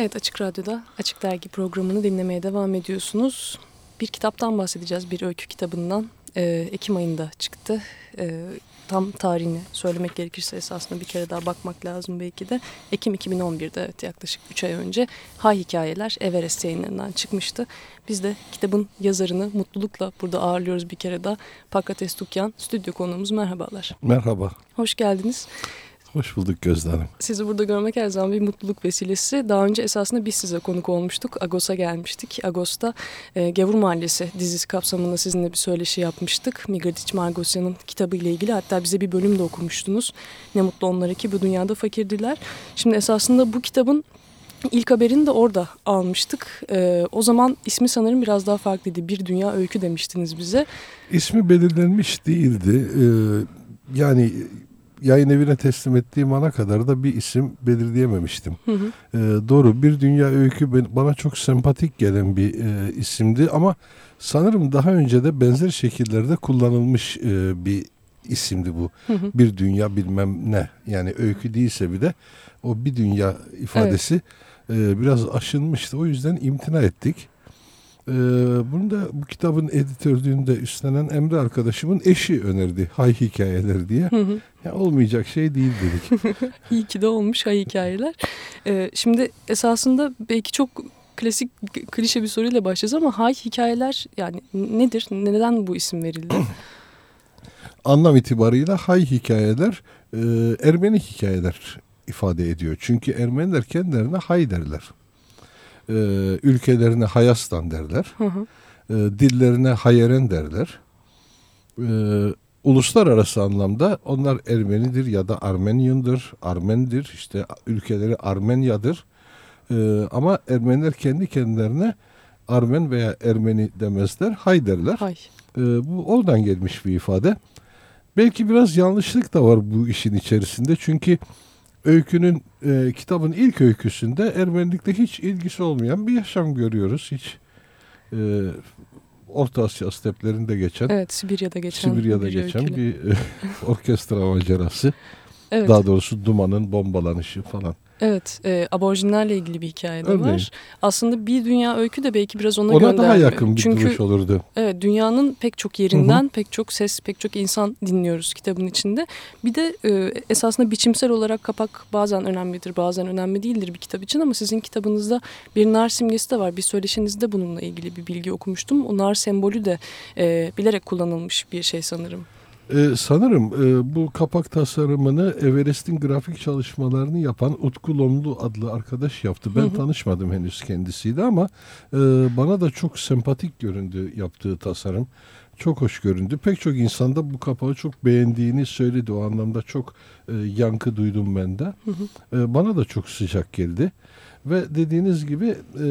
Evet Açık Radyo'da Açık Dergi programını dinlemeye devam ediyorsunuz. Bir kitaptan bahsedeceğiz, bir öykü kitabından. Ee, Ekim ayında çıktı. Ee, tam tarihini söylemek gerekirse esasında bir kere daha bakmak lazım belki de. Ekim 2011'de evet yaklaşık 3 ay önce Hay Hikayeler Everest yayınlarından çıkmıştı. Biz de kitabın yazarını mutlulukla burada ağırlıyoruz bir kere daha. Pakrates Tukyan, stüdyo konuğumuz merhabalar. Merhaba. Hoş geldiniz. Hoş bulduk Gözde Hanım. Sizi burada görmek her zaman bir mutluluk vesilesi. Daha önce esasında biz size konuk olmuştuk. Agos'a gelmiştik. Agos'ta e, Gavur Mahallesi dizisi kapsamında sizinle bir söyleşi yapmıştık. Migradiç Margosyan'ın kitabı ile ilgili. Hatta bize bir bölüm de okumuştunuz. Ne mutlu onlara ki bu dünyada fakirdiler. Şimdi esasında bu kitabın İlk haberini de orada almıştık. Ee, o zaman ismi sanırım biraz daha farklıydı. Bir Dünya Öykü demiştiniz bize. İsmi belirlenmiş değildi. Ee, yani yayın evine teslim ettiğim ana kadar da bir isim belirleyememiştim. Hı hı. E, doğru bir dünya öykü bana çok sempatik gelen bir e, isimdi ama sanırım daha önce de benzer şekillerde kullanılmış e, bir isimdi bu. Hı hı. Bir dünya bilmem ne yani öykü değilse bir de o bir dünya ifadesi evet. e, biraz aşınmıştı. O yüzden imtina ettik. Ee, bunu da bu kitabın editörlüğünde üstlenen Emre arkadaşımın eşi önerdi. Hay hikayeler diye. Hı hı. Ya olmayacak şey değil dedik. İyi ki de olmuş hay hikayeler. Ee, şimdi esasında belki çok klasik klişe bir soruyla başlayacağız ama hay hikayeler yani nedir? Neden bu isim verildi? Anlam itibarıyla hay hikayeler e, Ermeni hikayeler ifade ediyor. Çünkü Ermeniler kendilerine hay derler e, ülkelerine Hayastan derler. Hı hı. E, dillerine Hayeren derler. E, uluslararası anlamda onlar Ermenidir ya da Armenyandır, Armendir, işte ülkeleri Armenya'dır. E, ama Ermeniler kendi kendilerine Armen veya Ermeni demezler, hay derler. Hay. E, bu oradan gelmiş bir ifade. Belki biraz yanlışlık da var bu işin içerisinde. Çünkü öykünün e, kitabın ilk öyküsünde Ermenilikle hiç ilgisi olmayan bir yaşam görüyoruz. Hiç e, Orta Asya steplerinde geçen, evet, Sibirya'da geçen, Sibirya'da bir geçen öykülü. bir e, orkestra macerası. Evet. Daha doğrusu dumanın bombalanışı falan. Evet, e, aborjinlerle ilgili bir hikaye de var. Aslında bir dünya öykü de belki biraz ona, ona göndermiyor. daha yakın bir Çünkü, duruş olurdu. Evet, dünyanın pek çok yerinden Hı -hı. pek çok ses, pek çok insan dinliyoruz kitabın içinde. Bir de e, esasında biçimsel olarak kapak bazen önemlidir, bazen önemli değildir bir kitap için ama sizin kitabınızda bir nar simgesi de var. Bir söyleşinizde bununla ilgili bir bilgi okumuştum. O nar sembolü de e, bilerek kullanılmış bir şey sanırım. Ee, sanırım e, bu kapak tasarımını Everest'in grafik çalışmalarını yapan Utku Lomlu adlı arkadaş yaptı. Ben hı hı. tanışmadım henüz kendisiyle ama e, bana da çok sempatik göründü yaptığı tasarım. Çok hoş göründü. Pek çok insanda bu kapağı çok beğendiğini söyledi. O anlamda çok e, yankı duydum ben de. Hı hı. E, bana da çok sıcak geldi. Ve dediğiniz gibi e,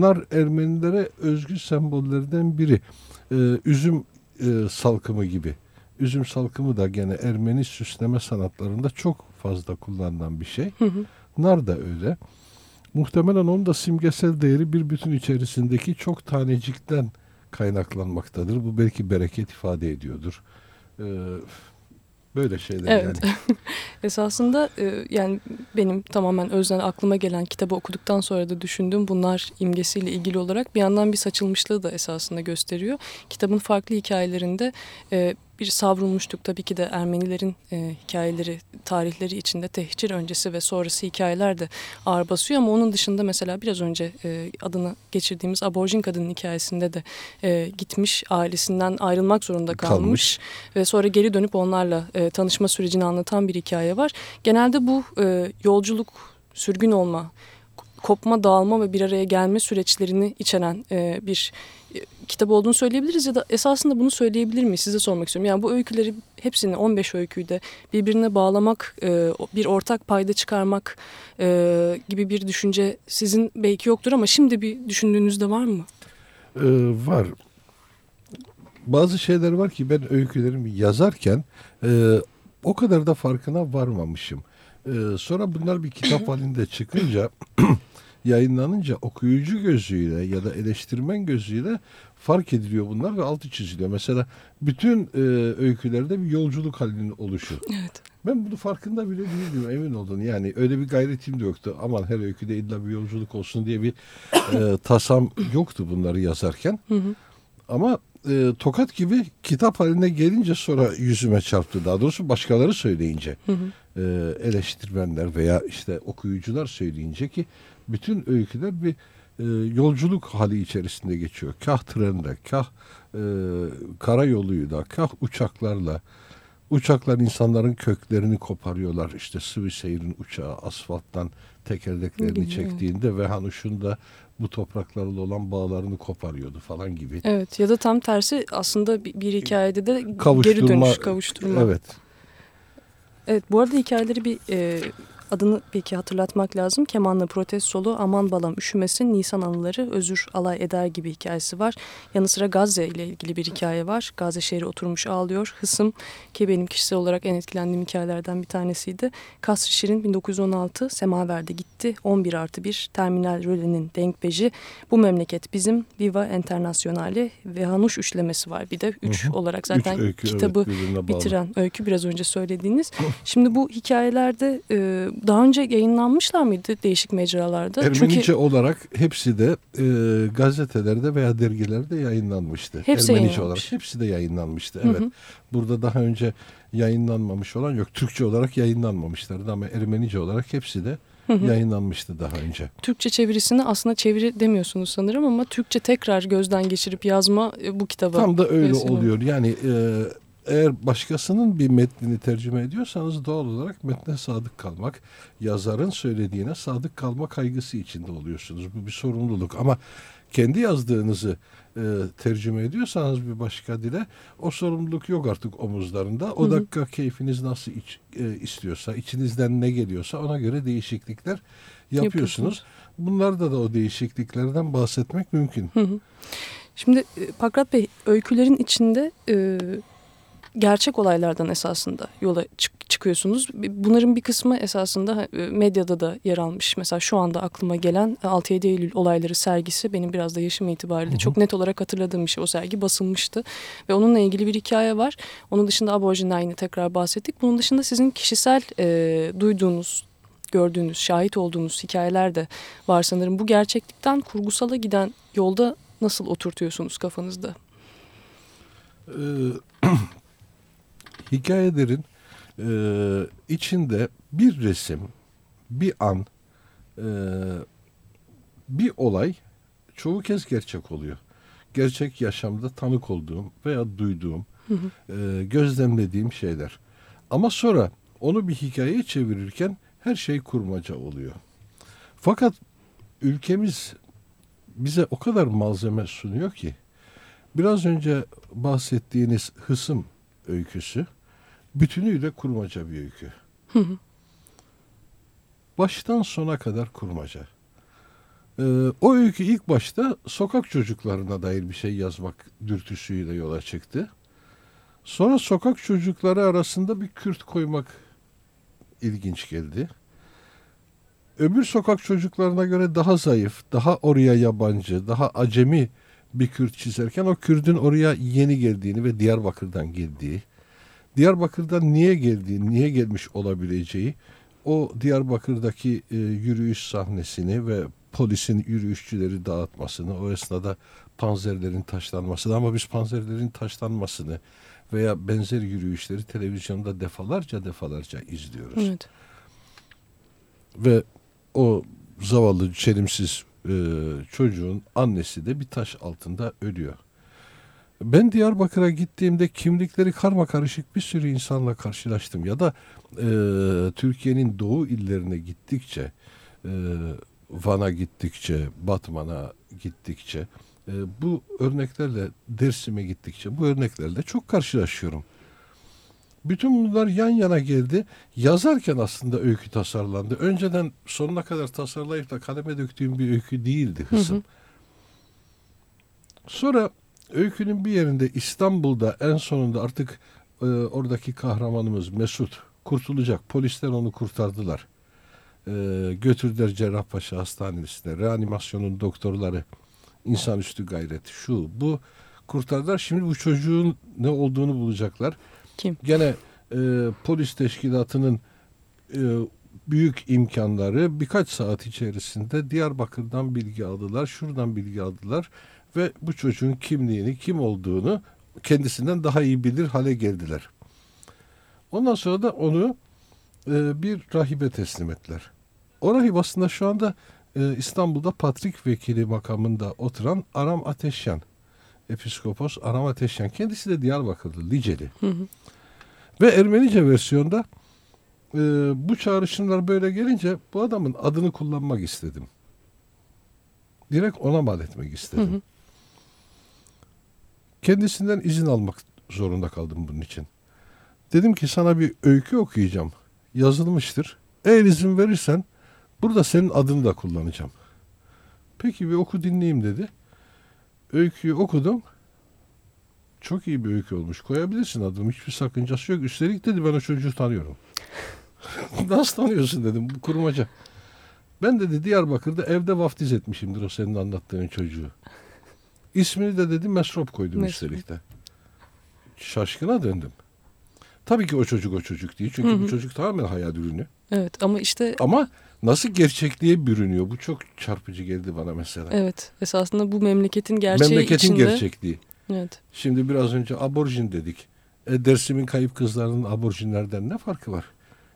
nar Ermenilere özgü sembollerden biri. E, üzüm e, salkımı gibi üzüm salkımı da gene Ermeni süsleme sanatlarında çok fazla kullanılan bir şey. Hı hı. Nar da öyle. Muhtemelen onun da simgesel değeri bir bütün içerisindeki çok tanecikten kaynaklanmaktadır. Bu belki bereket ifade ediyordur. Ee, böyle şeyler evet. yani. Esasında e, yani benim tamamen özden aklıma gelen kitabı okuduktan sonra da düşündüğüm bunlar imgesiyle ilgili olarak bir yandan bir saçılmışlığı da esasında gösteriyor. Kitabın farklı hikayelerinde e, bir savrulmuştuk. Tabii ki de Ermenilerin e, hikayeleri, tarihleri içinde tehcir öncesi ve sonrası hikayeler de ağır basıyor. Ama onun dışında mesela biraz önce e, adını geçirdiğimiz aborjin kadının hikayesinde de e, gitmiş, ailesinden ayrılmak zorunda kalmış. kalmış. Ve sonra geri dönüp onlarla e, tanışma sürecini anlatan bir hikaye var. Genelde bu e, yolculuk, sürgün olma, kopma, dağılma ve bir araya gelme süreçlerini içeren e, bir e, kitap olduğunu söyleyebiliriz ya da esasında bunu söyleyebilir miyiz size sormak istiyorum. Yani bu öyküleri hepsini 15 öyküyü de birbirine bağlamak, e, bir ortak payda çıkarmak e, gibi bir düşünce sizin belki yoktur ama şimdi bir düşündüğünüzde var mı? Ee, var. Bazı şeyler var ki ben öykülerimi yazarken e, o kadar da farkına varmamışım. Sonra bunlar bir kitap halinde çıkınca yayınlanınca okuyucu gözüyle ya da eleştirmen gözüyle fark ediliyor bunlar ve altı çiziliyor. Mesela bütün e, öykülerde bir yolculuk halinin oluşu. Evet. Ben bunu farkında bile değildim emin olun. Yani öyle bir gayretim de yoktu. Aman her öyküde illa bir yolculuk olsun diye bir e, tasam yoktu bunları yazarken. Hı hı. Ama e, tokat gibi kitap haline gelince sonra yüzüme çarptı. Daha doğrusu başkaları söyleyince. Hı hı. E, eleştirmenler veya işte okuyucular söyleyince ki bütün öyküler bir e, yolculuk hali içerisinde geçiyor. Kah trenle, kah e, karayoluyla, kah uçaklarla. Uçaklar insanların köklerini koparıyorlar. İşte sıvı seyrin uçağı asfalttan tekerleklerini çektiğinde ve Hanuş'un da bu topraklarla olan bağlarını koparıyordu falan gibi. Evet ya da tam tersi aslında bir, bir hikayede de geri Kavuşturma, dönüş, kavuşturma. Evet. Evet bu arada hikayeleri bir e, adını peki hatırlatmak lazım. Kemanla protest solo, aman balam üşümesin, Nisan anıları, özür alay eder gibi hikayesi var. Yanı sıra Gazze ile ilgili bir hikaye var. Gazze şehri oturmuş ağlıyor. Hısım ki benim kişisel olarak en etkilendiğim hikayelerden bir tanesiydi. Kasr Şirin 1916 Semaver'de gitti. 11 artı 1 Terminal Röle'nin denkbeji. Bu memleket bizim Viva Internationale ve Hanuş üçlemesi var. Bir de 3 olarak zaten Üç öykü, kitabı evet, bitiren öykü biraz önce söylediğiniz. Şimdi bu hikayelerde e, daha önce yayınlanmışlar mıydı değişik mecralarda? Ermenice Çünkü olarak hepsi de e, gazetelerde veya dergilerde yayınlanmıştı. Hepsi Ermenice yayınlanmış. olarak hepsi de yayınlanmıştı. Hı Evet. hı. Burada daha önce yayınlanmamış olan yok. Türkçe olarak yayınlanmamışlardı ama Ermenice olarak hepsi de Hı hı. yayınlanmıştı daha önce. Türkçe çevirisini aslında çeviri demiyorsunuz sanırım ama Türkçe tekrar gözden geçirip yazma e, bu kitaba. Tam da öyle oluyor. Yani e, eğer başkasının bir metnini tercüme ediyorsanız doğal olarak metne sadık kalmak, yazarın söylediğine sadık kalma kaygısı içinde oluyorsunuz. Bu bir sorumluluk ama kendi yazdığınızı e, tercüme ediyorsanız bir başka dile o sorumluluk yok artık omuzlarında. O Hı hı. dakika keyfiniz nasıl iç- e, istiyorsa, içinizden ne geliyorsa ona göre değişiklikler yapıyorsunuz. Yapıyorsunuz. Bunlarda da o değişikliklerden bahsetmek mümkün. Hı hı. Şimdi e, Pakrat Bey öykülerin içinde e, gerçek olaylardan esasında yola çık- çıkıyorsunuz. Bunların bir kısmı esasında e, medyada da yer almış. Mesela şu anda aklıma gelen e, 6-7 Eylül olayları sergisi benim biraz da yaşım itibariyle Hı hı. çok net olarak hatırladığım bir şey. O sergi basılmıştı ve onunla ilgili bir hikaye var. Onun dışında aborjinler yine tekrar bahsettik. Bunun dışında sizin kişisel e, duyduğunuz, gördüğünüz, şahit olduğunuz hikayeler de var sanırım. Bu gerçeklikten kurgusala giden yolda nasıl oturtuyorsunuz kafanızda? Ee, hikayelerin e, içinde bir resim, bir an, e, bir olay çoğu kez gerçek oluyor. Gerçek yaşamda tanık olduğum veya duyduğum, e, gözlemlediğim şeyler. Ama sonra onu bir hikayeye çevirirken her şey kurmaca oluyor. Fakat ülkemiz bize o kadar malzeme sunuyor ki biraz önce bahsettiğiniz hısım öyküsü bütünüyle kurmaca bir öykü. Baştan sona kadar kurmaca. Ee, o öykü ilk başta sokak çocuklarına dair bir şey yazmak dürtüsüyle yola çıktı. Sonra sokak çocukları arasında bir Kürt koymak ilginç geldi. Öbür sokak çocuklarına göre daha zayıf, daha oraya yabancı, daha acemi bir Kürt çizerken o Kürt'ün oraya yeni geldiğini ve Diyarbakır'dan geldiği, Diyarbakır'dan niye geldiği, niye gelmiş olabileceği, o Diyarbakır'daki e, yürüyüş sahnesini ve polisin yürüyüşçüleri dağıtmasını, o esnada panzerlerin taşlanmasını ama biz panzerlerin taşlanmasını veya benzer yürüyüşleri televizyonda defalarca defalarca izliyoruz. Evet. Ve o zavallı çelimsiz e, çocuğun annesi de bir taş altında ölüyor. Ben Diyarbakır'a gittiğimde kimlikleri karma karışık bir sürü insanla karşılaştım. Ya da e, Türkiye'nin doğu illerine gittikçe, e, Van'a gittikçe, Batman'a gittikçe, e, bu örneklerle Dersim'e gittikçe bu örneklerle çok karşılaşıyorum. Bütün bunlar yan yana geldi. Yazarken aslında öykü tasarlandı. Önceden sonuna kadar tasarlayıp da kaleme döktüğüm bir öykü değildi hısım. Sonra öykünün bir yerinde İstanbul'da en sonunda artık e, oradaki kahramanımız Mesut kurtulacak. Polisler onu kurtardılar. e, götürdüler Cerrahpaşa Hastanesi'ne. Reanimasyonun doktorları insanüstü gayret şu bu kurtardılar. Şimdi bu çocuğun ne olduğunu bulacaklar. Kim? Gene e, polis teşkilatının e, büyük imkanları birkaç saat içerisinde Diyarbakır'dan bilgi aldılar, şuradan bilgi aldılar ve bu çocuğun kimliğini, kim olduğunu kendisinden daha iyi bilir hale geldiler. Ondan sonra da onu e, bir rahibe teslim ettiler. O rahip aslında şu anda e, İstanbul'da Patrik Vekili makamında oturan Aram Ateşyan. Episkopos Aram Ateşyan. Kendisi de Diyarbakırlı, Liceli. Hı hı. Ve Ermenice versiyonda e, bu çağrışımlar böyle gelince bu adamın adını kullanmak istedim. Direkt ona mal etmek istedim. Hı hı. Kendisinden izin almak zorunda kaldım bunun için. Dedim ki sana bir öykü okuyacağım. Yazılmıştır. Eğer izin verirsen burada senin adını da kullanacağım. Peki bir oku dinleyeyim dedi. Öyküyü okudum. Çok iyi bir öykü olmuş. Koyabilirsin adımı. Hiçbir sakıncası yok. Üstelik dedi ben o çocuğu tanıyorum. Nasıl tanıyorsun dedim. Bu kurmaca. Ben dedi Diyarbakır'da evde vaftiz etmişimdir o senin anlattığın çocuğu. İsmini de dedi Mesrop koydum Mesrop. üstelik de. Şaşkına döndüm. Tabii ki o çocuk o çocuk değil. Çünkü Hı hı. bu çocuk tamamen hayal ürünü. Evet ama işte Ama nasıl gerçekliğe bürünüyor? Bu çok çarpıcı geldi bana mesela. evet esasında bu memleketin gerçeği Memleketin içinde. gerçekliği. Evet. Şimdi biraz önce aborjin dedik. E, Dersim'in kayıp kızlarının aborjinlerden ne farkı var?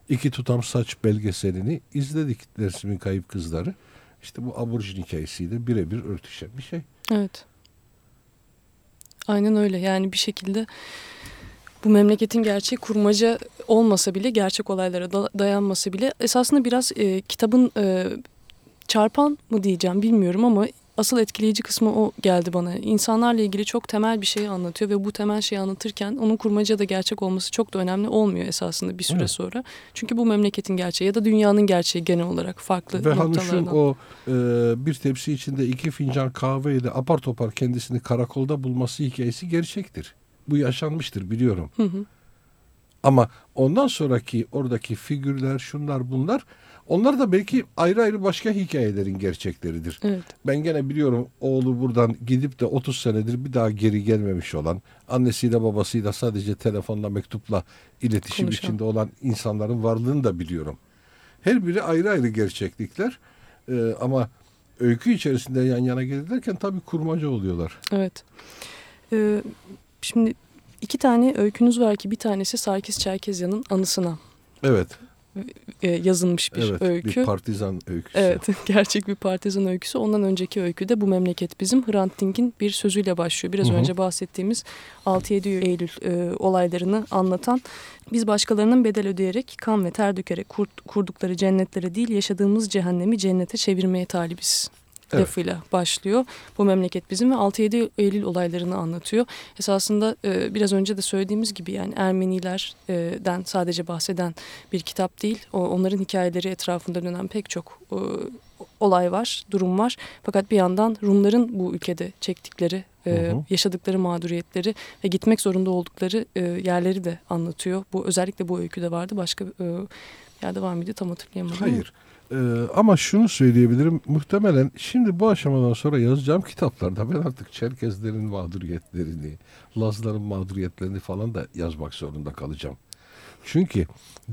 İki tutam saç belgeselini izledik Dersim'in kayıp kızları. İşte bu aborjin hikayesiyle birebir örtüşen bir şey. Evet. Aynen öyle. Yani bir şekilde bu memleketin gerçeği kurmaca olmasa bile, gerçek olaylara da- dayanmasa bile esasında biraz e, kitabın e, çarpan mı diyeceğim bilmiyorum ama asıl etkileyici kısmı o geldi bana. İnsanlarla ilgili çok temel bir şeyi anlatıyor ve bu temel şeyi anlatırken onun kurmaca da gerçek olması çok da önemli olmuyor esasında bir süre Evet. sonra. Çünkü bu memleketin gerçeği ya da dünyanın gerçeği genel olarak farklı Ve Hanuş'un noktalardan. o e, bir tepsi içinde iki fincan kahve ile apar topar kendisini karakolda bulması hikayesi gerçektir. Bu yaşanmıştır biliyorum. Hı hı. Ama ondan sonraki oradaki figürler, şunlar bunlar onlar da belki ayrı ayrı başka hikayelerin gerçekleridir. Evet. Ben gene biliyorum oğlu buradan gidip de 30 senedir bir daha geri gelmemiş olan, annesiyle babasıyla sadece telefonla mektupla iletişim Konuşan. içinde olan insanların varlığını da biliyorum. Her biri ayrı ayrı gerçeklikler Ee, ama öykü içerisinde yan yana gelirken tabii kurmaca oluyorlar. Evet. Ee, şimdi iki tane öykünüz var ki bir tanesi Sarkis Çerkezyan'ın anısına Evet, e, yazılmış bir evet öykü. bir partizan öyküsü. Evet, gerçek bir partizan öyküsü. Ondan önceki öyküde bu memleket bizim Hrant Dink'in bir sözüyle başlıyor. Biraz Hı hı. önce bahsettiğimiz 6-7 Eylül e, olaylarını anlatan biz başkalarının bedel ödeyerek kan ve ter dökerek kur- kurdukları cennetlere değil yaşadığımız cehennemi cennete çevirmeye talibiz. Evet. lafıyla başlıyor. Bu memleket bizim ve 6-7 Eylül olaylarını anlatıyor. Esasında e, biraz önce de söylediğimiz gibi yani Ermenilerden sadece bahseden bir kitap değil. O, onların hikayeleri etrafında dönen pek çok e, olay var, durum var. Fakat bir yandan Rumların bu ülkede çektikleri, e, Hı yaşadıkları mağduriyetleri ve gitmek zorunda oldukları e, yerleri de anlatıyor. Bu özellikle bu öyküde vardı. Başka e, yerde var mıydı tam hatırlayamadım. ama. Ee, ama şunu söyleyebilirim. Muhtemelen şimdi bu aşamadan sonra yazacağım kitaplarda ben artık Çerkezlerin mağduriyetlerini, Lazların mağduriyetlerini falan da yazmak zorunda kalacağım. Çünkü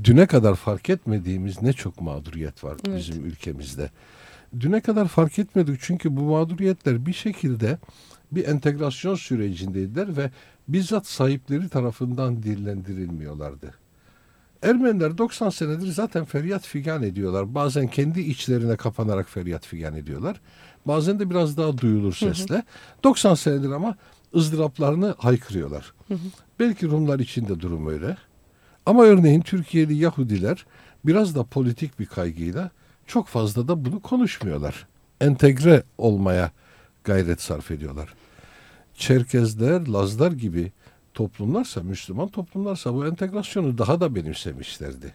düne kadar fark etmediğimiz ne çok mağduriyet var Evet. bizim ülkemizde. Düne kadar fark etmedik çünkü bu mağduriyetler bir şekilde bir entegrasyon sürecindeydiler ve bizzat sahipleri tarafından dillendirilmiyorlardı. Ermeniler 90 senedir zaten feryat figan ediyorlar. Bazen kendi içlerine kapanarak feryat figan ediyorlar. Bazen de biraz daha duyulur sesle. 90 senedir ama ızdıraplarını haykırıyorlar. Belki Rumlar için de durum öyle. Ama örneğin Türkiye'li Yahudiler biraz da politik bir kaygıyla çok fazla da bunu konuşmuyorlar. Entegre olmaya gayret sarf ediyorlar. Çerkezler, Lazlar gibi toplumlarsa, Müslüman toplumlarsa bu entegrasyonu daha da benimsemişlerdi.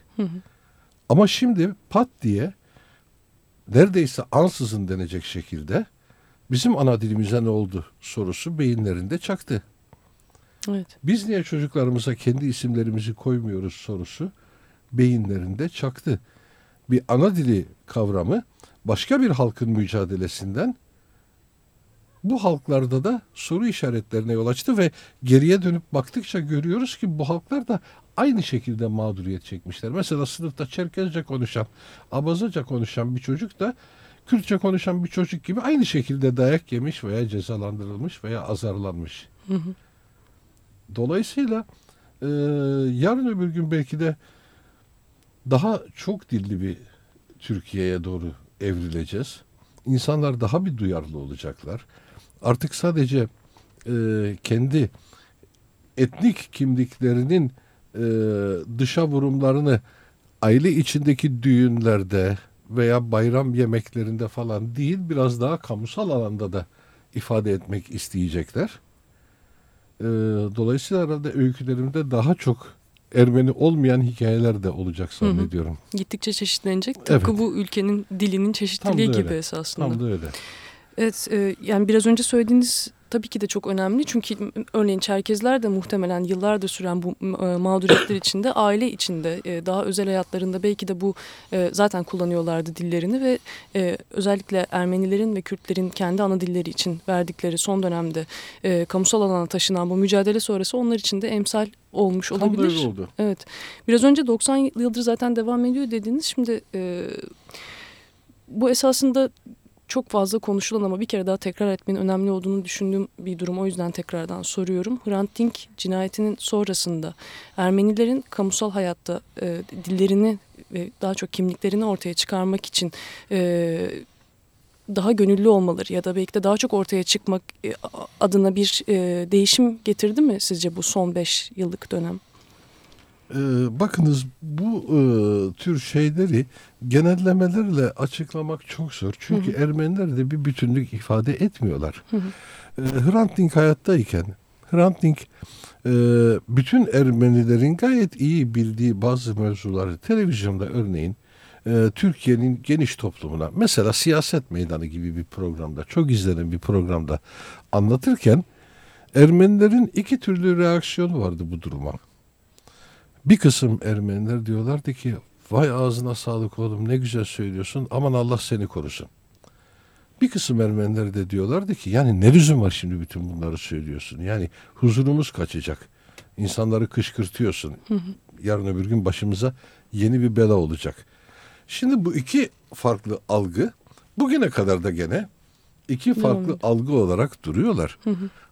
Ama şimdi pat diye neredeyse ansızın denecek şekilde bizim ana dilimize ne oldu sorusu beyinlerinde çaktı. Evet. Biz niye çocuklarımıza kendi isimlerimizi koymuyoruz sorusu beyinlerinde çaktı. bir ana dili kavramı başka bir halkın mücadelesinden bu halklarda da soru işaretlerine yol açtı ve geriye dönüp baktıkça görüyoruz ki bu halklar da aynı şekilde mağduriyet çekmişler. Mesela sınıfta Çerkezce konuşan, Abazaca konuşan bir çocuk da Kürtçe konuşan bir çocuk gibi aynı şekilde dayak yemiş veya cezalandırılmış veya azarlanmış. Hı hı. Dolayısıyla e, yarın öbür gün belki de daha çok dilli bir Türkiye'ye doğru evrileceğiz. İnsanlar daha bir duyarlı olacaklar. Artık sadece e, kendi etnik kimliklerinin e, dışa vurumlarını aile içindeki düğünlerde veya bayram yemeklerinde falan değil biraz daha kamusal alanda da ifade etmek isteyecekler. E, dolayısıyla herhalde öykülerimde daha çok Ermeni olmayan hikayeler de olacak zannediyorum. Hı hı. Gittikçe çeşitlenecek. Tıpkı evet. bu ülkenin dilinin çeşitliliği gibi öyle. esasında. Tam da öyle. Evet e, yani biraz önce söylediğiniz tabii ki de çok önemli. Çünkü örneğin Çerkezler de muhtemelen yıllardır süren bu e, mağduriyetler içinde aile içinde e, daha özel hayatlarında belki de bu e, zaten kullanıyorlardı dillerini ve özellikle Ermenilerin ve Kürtlerin kendi ana dilleri için verdikleri son dönemde kamusal alana taşınan bu mücadele sonrası onlar için de emsal olmuş Tam olabilir. Tam oldu. Evet. Biraz önce 90 yıldır zaten devam ediyor dediniz. Şimdi bu esasında çok fazla konuşulan ama bir kere daha tekrar etmenin önemli olduğunu düşündüğüm bir durum. O yüzden tekrardan soruyorum. Hrant Dink cinayetinin sonrasında Ermenilerin kamusal hayatta e, dillerini ve daha çok kimliklerini ortaya çıkarmak için e, daha gönüllü olmaları ya da belki de daha çok ortaya çıkmak e, adına bir e, değişim getirdi mi sizce bu son beş yıllık dönem? Ee, bakınız bu e, tür şeyleri genellemelerle açıklamak çok zor. Çünkü hı hı. Ermeniler de bir bütünlük ifade etmiyorlar. Hı hı. E, Hrant Dink hayattayken Hrant Dink e, bütün Ermenilerin gayet iyi bildiği bazı mevzuları televizyonda örneğin e, Türkiye'nin geniş toplumuna mesela siyaset meydanı gibi bir programda çok izlenen bir programda anlatırken Ermenilerin iki türlü reaksiyonu vardı bu duruma. Bir kısım Ermeniler diyorlardı ki vay ağzına sağlık oğlum ne güzel söylüyorsun aman Allah seni korusun. Bir kısım Ermeniler de diyorlardı ki yani ne lüzum var şimdi bütün bunları söylüyorsun. Yani huzurumuz kaçacak. İnsanları kışkırtıyorsun. Yarın öbür gün başımıza yeni bir bela olacak. Şimdi bu iki farklı algı bugüne kadar da gene iki farklı hmm. algı olarak duruyorlar.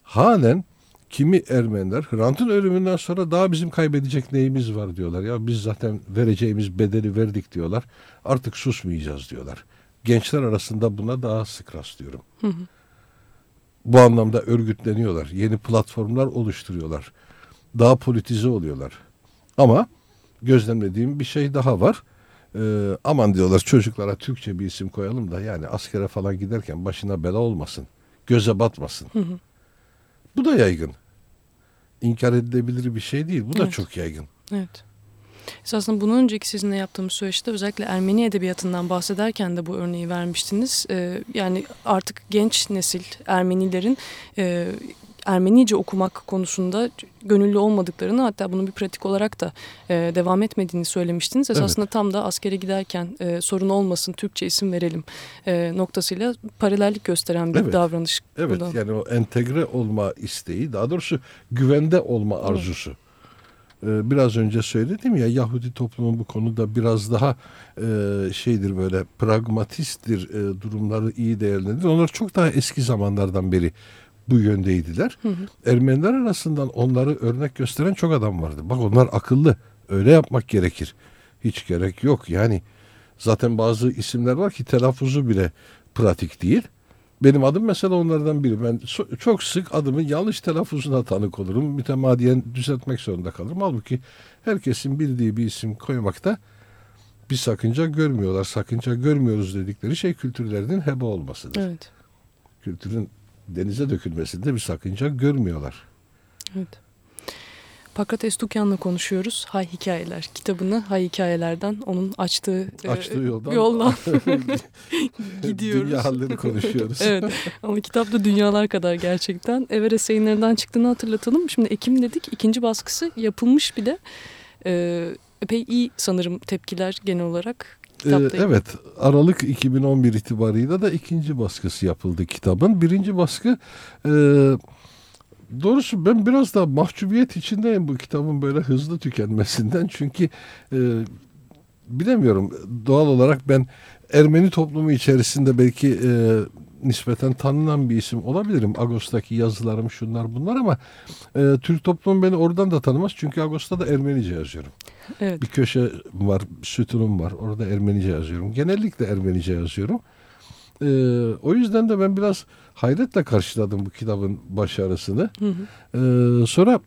Halen kimi Ermeniler Hrant'ın ölümünden sonra daha bizim kaybedecek neyimiz var diyorlar. Ya biz zaten vereceğimiz bedeli verdik diyorlar. Artık susmayacağız diyorlar. Gençler arasında buna daha sık rastlıyorum. Hı hı. Bu anlamda örgütleniyorlar. Yeni platformlar oluşturuyorlar. Daha politize oluyorlar. Ama gözlemlediğim bir şey daha var. Ee, aman diyorlar çocuklara Türkçe bir isim koyalım da yani askere falan giderken başına bela olmasın. Göze batmasın. Hı hı. Bu da yaygın inkar edilebilir bir şey değil. Bu evet. da çok yaygın. Evet. Esasında bunun önceki sizinle yaptığımız süreçte özellikle Ermeni edebiyatından bahsederken de bu örneği vermiştiniz. Ee, yani artık genç nesil Ermenilerin e, Ermenice okumak konusunda gönüllü olmadıklarını hatta bunun bir pratik olarak da e, devam etmediğini söylemiştiniz. Esasında evet. tam da askere giderken e, sorun olmasın Türkçe isim verelim e, noktasıyla paralellik gösteren bir evet. davranış. Evet burada. yani o entegre olma isteği daha doğrusu güvende olma arzusu. Evet biraz önce söyledim ya Yahudi toplumu bu konuda biraz daha e, şeydir böyle pragmatisttir e, durumları iyi değerlendirir. Onlar çok daha eski zamanlardan beri bu yöndeydiler. Hı hı. Ermeniler arasından onları örnek gösteren çok adam vardı. Bak onlar akıllı. Öyle yapmak gerekir. Hiç gerek yok. Yani zaten bazı isimler var ki telaffuzu bile pratik değil. Benim adım mesela onlardan biri. Ben çok sık adımın yanlış telaffuzuna tanık olurum. Mütemadiyen düzeltmek zorunda kalırım. Halbuki herkesin bildiği bir isim koymakta bir sakınca görmüyorlar. Sakınca görmüyoruz dedikleri şey kültürlerinin heba olmasıdır. Evet. Kültürün denize dökülmesinde bir sakınca görmüyorlar. Evet. Pakrat Estukyan'la konuşuyoruz. Hay Hikayeler kitabını Hay Hikayelerden onun açtığı, e, açtığı yoldan, yoldan gidiyoruz. Dünya halleri konuşuyoruz. evet ama kitap da dünyalar kadar gerçekten. Everest yayınlarından çıktığını hatırlatalım. Şimdi Ekim dedik ikinci baskısı yapılmış bile. Ee, epey iyi sanırım tepkiler genel olarak kitapta. Ee, evet Aralık 2011 itibarıyla da ikinci baskısı yapıldı kitabın. Birinci baskı e, doğrusu ben biraz da mahcubiyet içindeyim bu kitabın böyle hızlı tükenmesinden. Çünkü e, bilemiyorum doğal olarak ben Ermeni toplumu içerisinde belki e, nispeten tanınan bir isim olabilirim. Agos'taki yazılarım şunlar bunlar ama e, Türk toplumu beni oradan da tanımaz. Çünkü Agos'ta da Ermenice yazıyorum. Evet. Bir köşe var, sütunum var. Orada Ermenice yazıyorum. Genellikle Ermenice yazıyorum. E, o yüzden de ben biraz hayretle karşıladım bu kitabın başarısını. Hı hı. E, sonra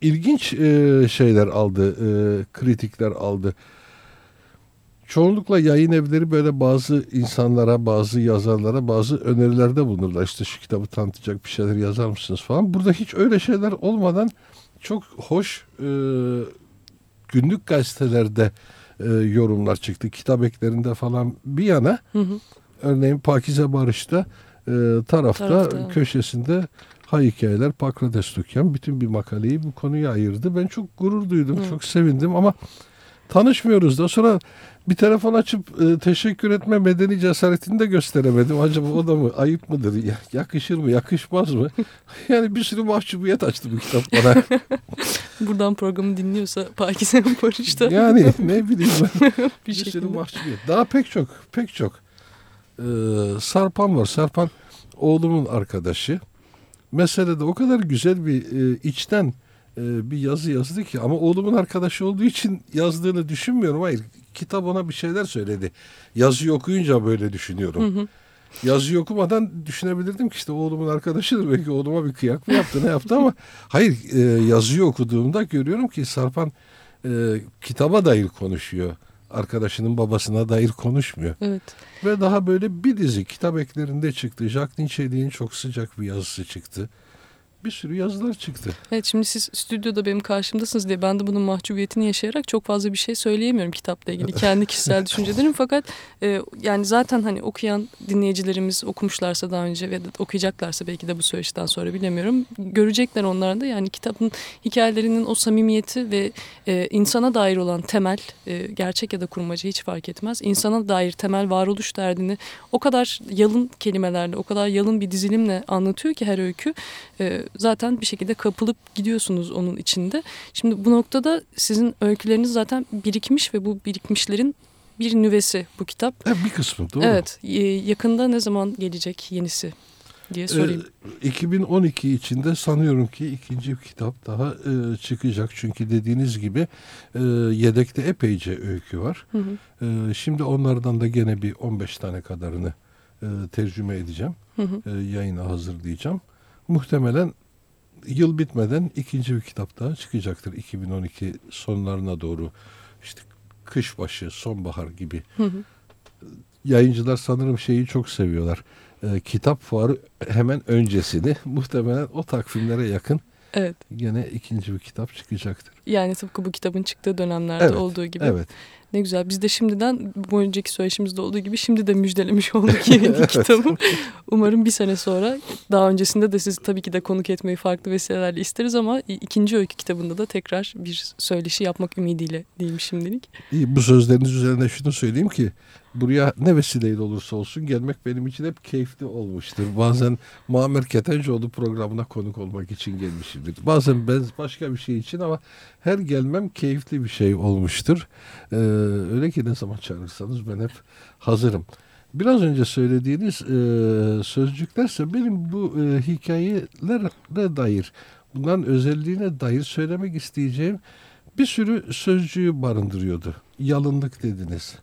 ilginç e, şeyler aldı, e, kritikler aldı. Çoğunlukla yayın evleri böyle bazı insanlara, bazı yazarlara bazı önerilerde bulunurlar. İşte şu kitabı tanıtacak bir şeyler yazar mısınız falan. Burada hiç öyle şeyler olmadan çok hoş e, günlük gazetelerde e, yorumlar çıktı. Kitap eklerinde falan bir yana. Hı hı. Örneğin Pakize Barış'ta e, tarafta, Tarafta. köşesinde ha hikayeler Pakrades Dükkan bütün bir makaleyi bu konuya ayırdı. Ben çok gurur duydum, Hı. çok sevindim ama tanışmıyoruz da sonra bir telefon açıp e, teşekkür etme medeni cesaretini de gösteremedim. Acaba o da mı ayıp mıdır? Ya- yakışır mı? Yakışmaz mı? yani bir sürü mahcubiyet açtı bu kitap bana. Buradan programı dinliyorsa Pakize Barış'ta yani ne bileyim ben. bir bir sürü mahcubiyet. Daha pek çok, pek çok. Ee, Sarpan var. Sarpan oğlumun arkadaşı. Meselede o kadar güzel bir e, içten e, bir yazı yazdı ki ama oğlumun arkadaşı olduğu için yazdığını düşünmüyorum. Hayır, kitap ona bir şeyler söyledi. Yazıyı okuyunca böyle düşünüyorum. Hı hı. Yazıyı okumadan düşünebilirdim ki işte oğlumun arkadaşıdır. Belki oğluma bir kıyak mı yaptı ne yaptı ama hayır e, yazıyı okuduğumda görüyorum ki Sarpan e, kitaba dair konuşuyor. Arkadaşının babasına dair konuşmuyor. Evet. Ve daha böyle bir dizi kitap eklerinde çıktı. Jacques Nietzsche'nin çok sıcak bir yazısı çıktı. Bir sürü yazılar çıktı. Evet şimdi siz stüdyoda benim karşımdasınız diye ben de bunun mahcubiyetini yaşayarak çok fazla bir şey söyleyemiyorum kitapla ilgili kendi kişisel düşüncelerim. Fakat e, yani zaten hani okuyan dinleyicilerimiz okumuşlarsa daha önce ve okuyacaklarsa belki de bu söyleşiden sonra bilemiyorum. Görecekler onlar da. Yani kitabın hikayelerinin o samimiyeti ve e, insana dair olan temel e, gerçek ya da kurmaca hiç fark etmez. İnsana dair temel varoluş derdini o kadar yalın kelimelerle o kadar yalın bir dizilimle anlatıyor ki her öykü e, zaten bir şekilde kapılıp gidiyorsunuz onun içinde. Şimdi bu noktada sizin öyküleriniz zaten birikmiş ve bu birikmişlerin bir nüvesi bu kitap. E, bir kısmı doğru. Evet, yakında ne zaman gelecek yenisi diye sorayım. Ee, 2012 içinde sanıyorum ki ikinci bir kitap daha e, çıkacak. Çünkü dediğiniz gibi e, yedekte epeyce öykü var. Hı hı, E, şimdi onlardan da gene bir 15 tane kadarını e, tercüme edeceğim. hı hı. E, yayına hazırlayacağım. Muhtemelen yıl bitmeden ikinci bir kitap daha çıkacaktır. 2012 sonlarına doğru işte kışbaşı, sonbahar gibi. Hı hı. Yayıncılar sanırım şeyi çok seviyorlar. E, kitap fuarı hemen öncesini muhtemelen o takvimlere yakın Evet, gene ikinci bir kitap çıkacaktır. yani tıpkı bu kitabın çıktığı dönemlerde Evet, olduğu gibi. Evet. Ne güzel. Biz de şimdiden bu önceki söyleşimizde olduğu gibi şimdi de müjdelemiş olduk yeni Evet. kitabı. Umarım bir sene sonra daha öncesinde de siz tabii ki de konuk etmeyi farklı vesilelerle isteriz ama ikinci öykü kitabında da tekrar bir söyleşi yapmak ümidiyle diyeyim şimdilik. İyi, bu sözleriniz üzerine şunu söyleyeyim ki buraya ne vesileyle olursa olsun gelmek benim için hep keyifli olmuştur. Bazen Muammer Ketencoğlu programına konuk olmak için gelmişimdir. Bazen ben başka bir şey için ama her gelmem keyifli bir şey olmuştur. Ee, öyle ki ne zaman çağırırsanız ben hep hazırım. Biraz önce söylediğiniz e, sözcüklerse benim bu e, hikayelere dair, bunların özelliğine dair söylemek isteyeceğim bir sürü sözcüğü barındırıyordu. Yalınlık dediniz.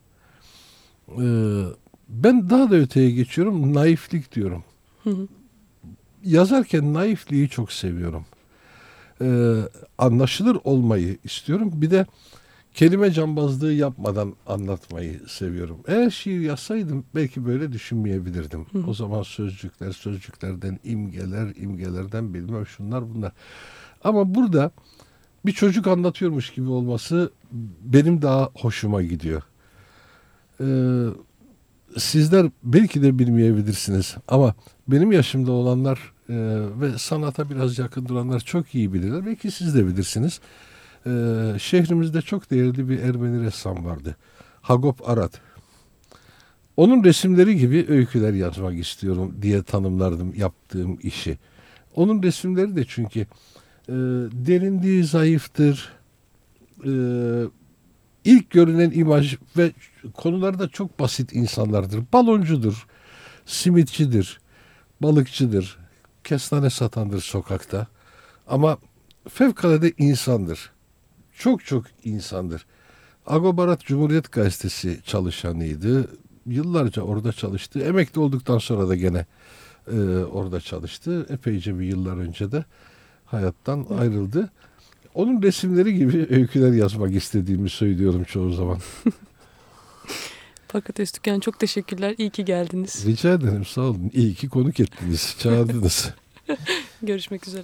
Ee, ben daha da öteye geçiyorum. Naiflik diyorum. Hı hı. Yazarken naifliği çok seviyorum. Ee, anlaşılır olmayı istiyorum. Bir de kelime cambazlığı yapmadan anlatmayı seviyorum. Eğer şiir yazsaydım belki böyle düşünmeyebilirdim. Hı. O zaman sözcükler, sözcüklerden imgeler, imgelerden bilmem şunlar bunlar. Ama burada bir çocuk anlatıyormuş gibi olması benim daha hoşuma gidiyor. Ee, sizler belki de bilmeyebilirsiniz ama benim yaşımda olanlar e, ve sanata biraz yakın duranlar çok iyi bilirler. Belki siz de bilirsiniz. Ee, şehrimizde çok değerli bir Ermeni ressam vardı. Hagop Arat. Onun resimleri gibi öyküler yazmak istiyorum diye tanımlardım yaptığım işi. Onun resimleri de çünkü e, derinliği zayıftır. E, ilk görünen imaj ve konuları da çok basit insanlardır. Baloncudur, simitçidir, balıkçıdır, kestane satandır sokakta. Ama fevkalade insandır. Çok çok insandır. Agobarat Cumhuriyet Gazetesi çalışanıydı. Yıllarca orada çalıştı. Emekli olduktan sonra da gene e, orada çalıştı. Epeyce bir yıllar önce de hayattan ayrıldı. Onun resimleri gibi öyküler yazmak istediğimi söylüyorum çoğu zaman. Fakat Öztürk'en çok teşekkürler. İyi ki geldiniz. Rica ederim sağ olun. İyi ki konuk ettiniz, çağırdınız. Görüşmek üzere.